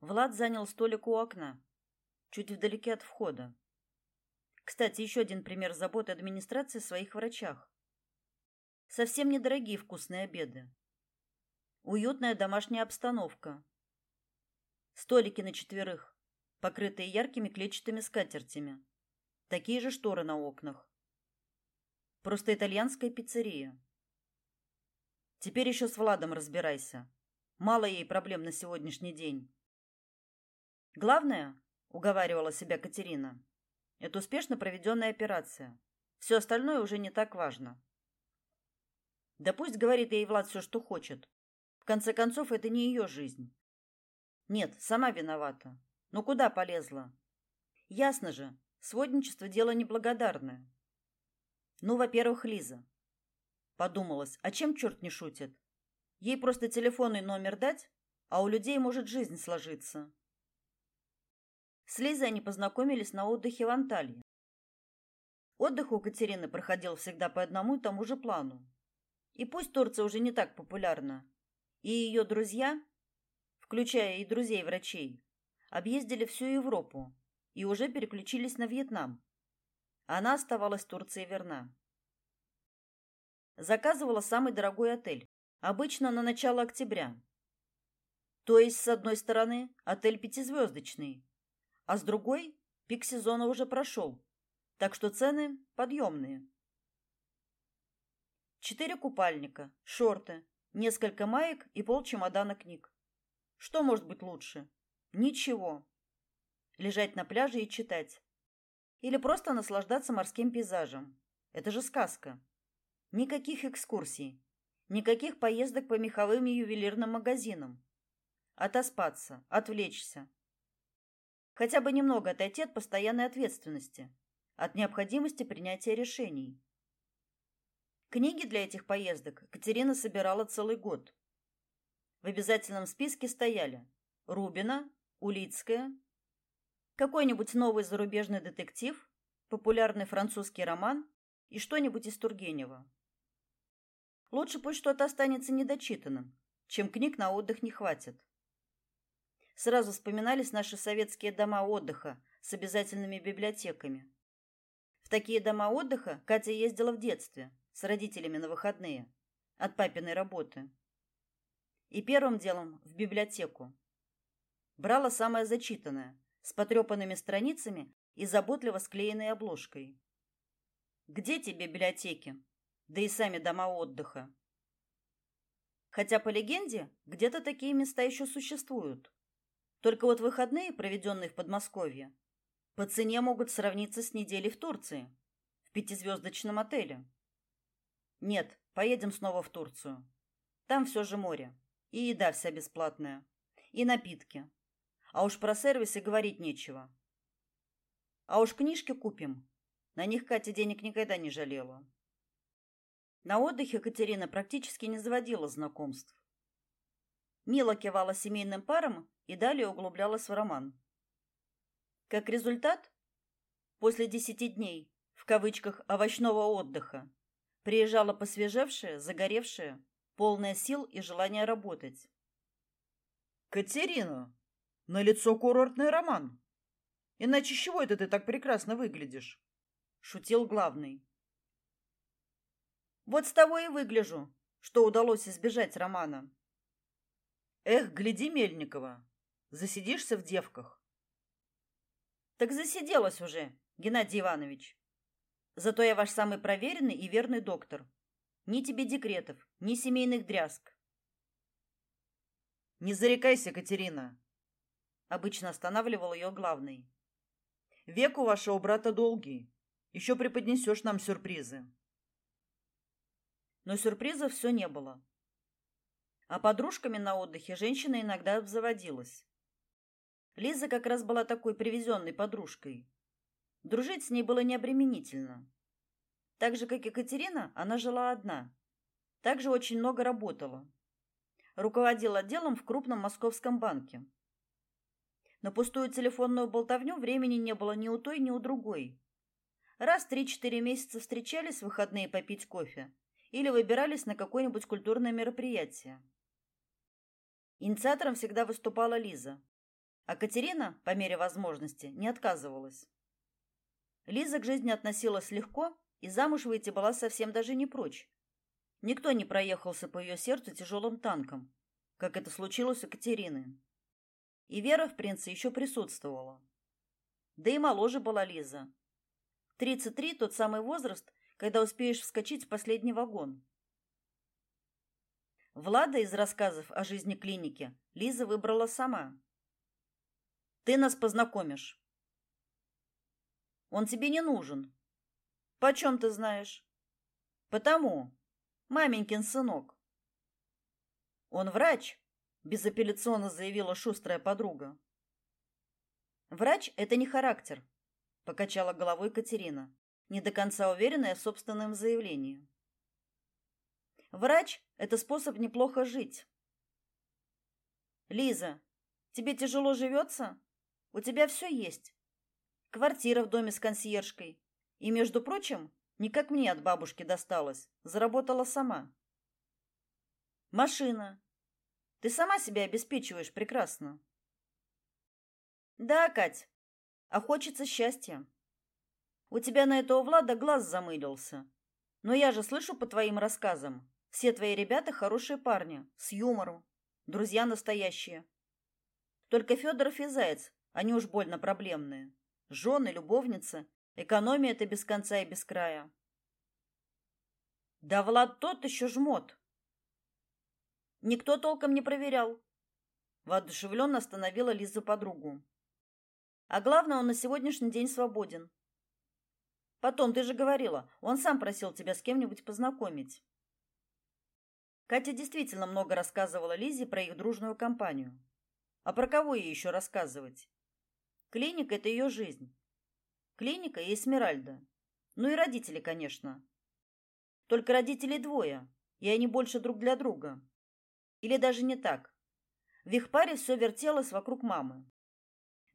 Влад занял столик у окна, чуть вдалеке от входа. Кстати, еще один пример заботы администрации о своих врачах. Совсем недорогие вкусные обеды. Уютная домашняя обстановка. Столики на четверых, покрытые яркими клетчатыми скатертями. Такие же шторы на окнах. Просто итальянская пиццерия. Теперь еще с Владом разбирайся. Мало ей проблем на сегодняшний день. Главное, уговаривала себя Катерина, это успешно проведенная операция. Все остальное уже не так важно. Да пусть говорит ей Влад все, что хочет. В конце концов, это не ее жизнь. Нет, сама виновата. Но куда полезла? Ясно же, сводничество дело неблагодарное. Ну, во-первых, Лиза. Подумалось, а чем черт не шутит? Ей просто телефонный номер дать, а у людей может жизнь сложиться. С Лизой они познакомились на отдыхе в Анталии. Отдых у Катерины проходил всегда по одному и тому же плану. И пусть Турция уже не так популярна, и ее друзья, включая и друзей врачей, объездили всю Европу и уже переключились на Вьетнам. Она оставалась Турции верна. Заказывала самый дорогой отель, обычно на начало октября. То есть, с одной стороны, отель пятизвездочный, а с другой пик сезона уже прошел, так что цены подъемные. Четыре купальника, шорты, несколько маек и пол чемодана книг. Что может быть лучше? Ничего. Лежать на пляже и читать. Или просто наслаждаться морским пейзажем. Это же сказка. Никаких экскурсий, никаких поездок по меховым и ювелирным магазинам. Отоспаться, отвлечься. Хотя бы немного отойти от постоянной ответственности, от необходимости принятия решений. Книги для этих поездок Катерина собирала целый год. В обязательном списке стояли Рубина, Улицкая, какой-нибудь новый зарубежный детектив, популярный французский роман и что-нибудь из Тургенева. Лучше пусть что-то останется недочитанным, чем книг на отдых не хватит. Сразу вспоминались наши советские дома отдыха с обязательными библиотеками. В такие дома отдыха Катя ездила в детстве с родителями на выходные от папиной работы. И первым делом в библиотеку. Брала самое зачитанное, с потрепанными страницами и заботливо склеенной обложкой. Где те библиотеки? Да и сами дома отдыха. Хотя по легенде, где-то такие места еще существуют. Только вот выходные, проведенные в Подмосковье, по цене могут сравниться с неделей в Турции, в пятизвездочном отеле. Нет, поедем снова в Турцию. Там все же море. И еда вся бесплатная. И напитки. А уж про сервисы говорить нечего. А уж книжки купим. На них Катя денег никогда не жалела. На отдыхе Катерина практически не заводила знакомств. Мило кивала семейным парам и далее углублялась в роман. Как результат, после десяти дней, в кавычках, овощного отдыха, Приезжала посвежевшая, загоревшая, полная сил и желания работать. Катерина, на лицо курортный роман. Иначе чего это ты так прекрасно выглядишь? шутил главный. Вот с того и выгляжу, что удалось избежать романа. Эх, гляди, Мельникова, засидишься в девках. Так засиделась уже, Геннадий Иванович. Зато я ваш самый проверенный и верный доктор. Ни тебе декретов, ни семейных дрязг. Не зарекайся, Катерина. Обычно останавливал ее главный. Век у вашего брата долгий. Еще преподнесешь нам сюрпризы. Но сюрпризов все не было. А подружками на отдыхе женщина иногда обзаводилась. Лиза как раз была такой привезенной подружкой. Дружить с ней было необременительно. Так же, как и Катерина, она жила одна. Также очень много работала. Руководила отделом в крупном московском банке. На пустую телефонную болтовню времени не было ни у той, ни у другой. Раз три-четыре месяца встречались в выходные попить кофе или выбирались на какое-нибудь культурное мероприятие. Инициатором всегда выступала Лиза. А Катерина, по мере возможности, не отказывалась. Лиза к жизни относилась легко и замуж выйти была совсем даже не прочь. Никто не проехался по ее сердцу тяжелым танком, как это случилось у Катерины. И Вера в принце еще присутствовала. Да и моложе была Лиза. 33 тот самый возраст, когда успеешь вскочить в последний вагон. Влада из рассказов о жизни клиники Лиза выбрала сама. Ты нас познакомишь. Он тебе не нужен. Почем ты знаешь? Потому. Маменькин сынок. Он врач, безапелляционно заявила шустрая подруга. Врач это не характер, покачала головой Катерина, не до конца уверенная в собственном заявлении. Врач это способ неплохо жить. Лиза, тебе тяжело живется? У тебя все есть. Квартира в доме с консьержкой. И, между прочим, не как мне от бабушки досталось, заработала сама. Машина. Ты сама себя обеспечиваешь прекрасно. Да, Кать. А хочется счастья. У тебя на этого Влада глаз замылился. Но я же слышу по твоим рассказам, все твои ребята хорошие парни, с юмором, друзья настоящие. Только Федоров и Заяц, они уж больно проблемные. Жены, любовницы, экономия это без конца и без края. Да Влад тот еще жмот. Никто толком не проверял. Воодушевленно остановила Лиза подругу. А главное, он на сегодняшний день свободен. Потом, ты же говорила, он сам просил тебя с кем-нибудь познакомить. Катя действительно много рассказывала Лизе про их дружную компанию. А про кого ей еще рассказывать? Клиника – это ее жизнь. Клиника и Эсмеральда. Ну и родители, конечно. Только родителей двое, и они больше друг для друга. Или даже не так. В их паре все вертелось вокруг мамы.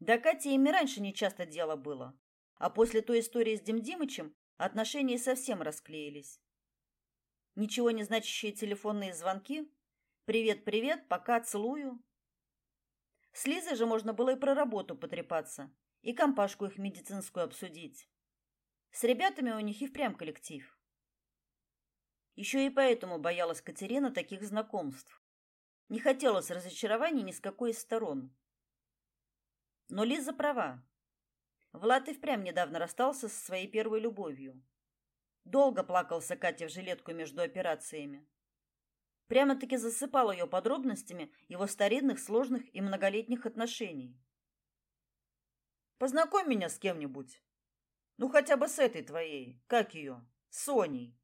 Да Кате ими раньше не часто дело было. А после той истории с Дим Димычем отношения совсем расклеились. Ничего не значащие телефонные звонки. Привет, привет, пока целую. С Лизой же можно было и про работу потрепаться, и компашку их медицинскую обсудить. С ребятами у них и впрямь коллектив. Еще и поэтому боялась Катерина таких знакомств. Не хотелось разочарований ни с какой из сторон. Но Лиза права. Влад и впрямь недавно расстался со своей первой любовью. Долго плакался Катя в жилетку между операциями. Прямо-таки засыпал ее подробностями его старинных, сложных и многолетних отношений. Познакомь меня с кем-нибудь. Ну хотя бы с этой твоей, как ее, Соней.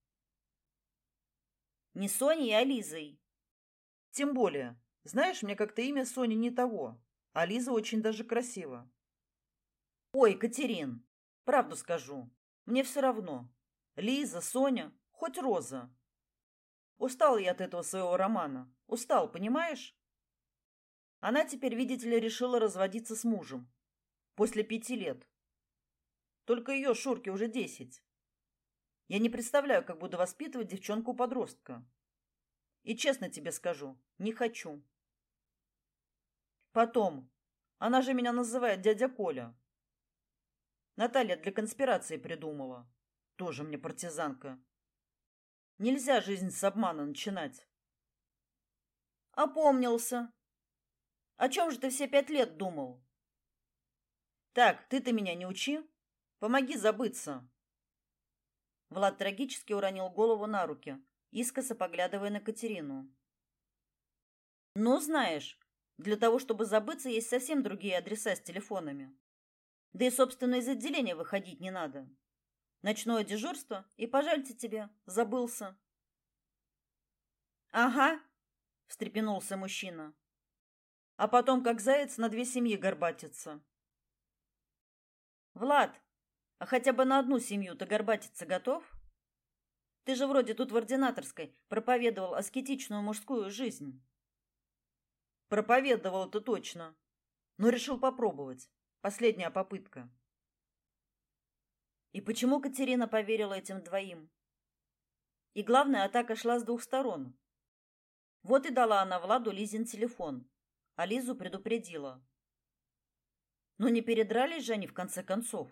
Не Соней, а Лизой. Тем более, знаешь, мне как-то имя Сони не того, а Лиза очень даже красиво. Ой, Катерин, правду скажу, мне все равно. Лиза, Соня, хоть Роза. Устал я от этого своего романа. Устал, понимаешь? Она теперь, видите ли, решила разводиться с мужем. После пяти лет. Только ее Шурке уже десять. Я не представляю, как буду воспитывать девчонку-подростка. И честно тебе скажу, не хочу. Потом, она же меня называет дядя Коля. Наталья для конспирации придумала. Тоже мне партизанка. Нельзя жизнь с обмана начинать. Опомнился. О чем же ты все пять лет думал? Так, ты-то меня не учи. Помоги забыться. Влад трагически уронил голову на руки, искоса поглядывая на Катерину. Ну, знаешь, для того, чтобы забыться, есть совсем другие адреса с телефонами. Да и, собственно, из отделения выходить не надо. Ночное дежурство, и пожальте тебе, забылся. Ага, встрепенулся мужчина. А потом, как заяц, на две семьи горбатится. Влад, а хотя бы на одну семью ты горбатиться готов? Ты же вроде тут в ординаторской проповедовал аскетичную мужскую жизнь. Проповедовал это точно, но решил попробовать. Последняя попытка. И почему Катерина поверила этим двоим? И главное, атака шла с двух сторон. Вот и дала она Владу Лизин телефон, а Лизу предупредила. Но не передрались же они в конце концов.